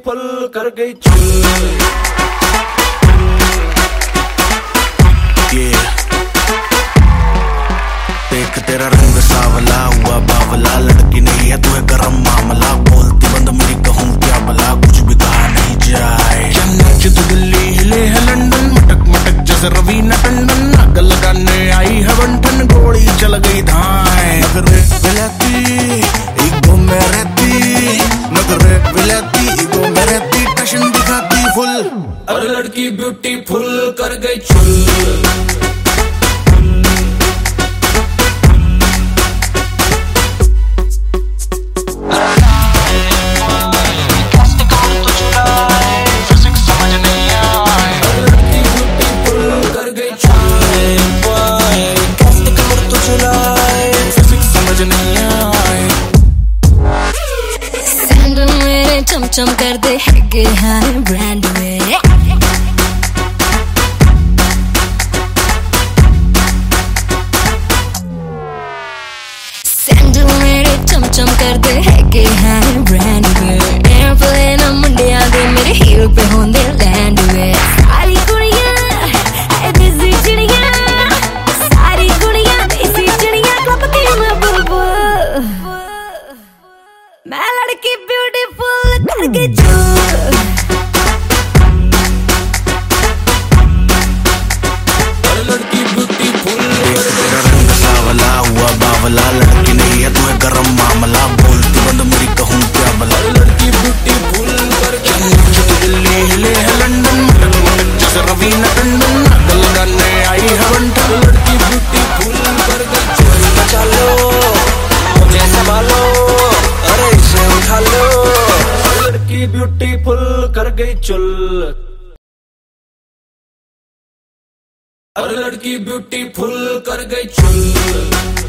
Beautiful कर गई. देख तेरा रंग सावला हुआ बावला, लड़की नहीं है, तू है गरम मामला, बोलती दिखाती फुल। और लड़की ब्यूटीफुल कर गई चुल। चमचम कर दे हैगे हाय ब्रांड में। सैंडल मेरे कर दे हैगे हाय ब्रांड में। एयरप्लेन मुंडिया दे, मेरे हील पे लैंड में। सारी कुड़ियाँ है देसी चिड़ियाँ। सारी कुड़ियाँ चिड़ियाँ क्लब की मैं बुलबुल मैं लड़की beautiful gotta get you. Beautiful कर गई चुल। और लड़की ब्यूटीफुल कर गई चुल।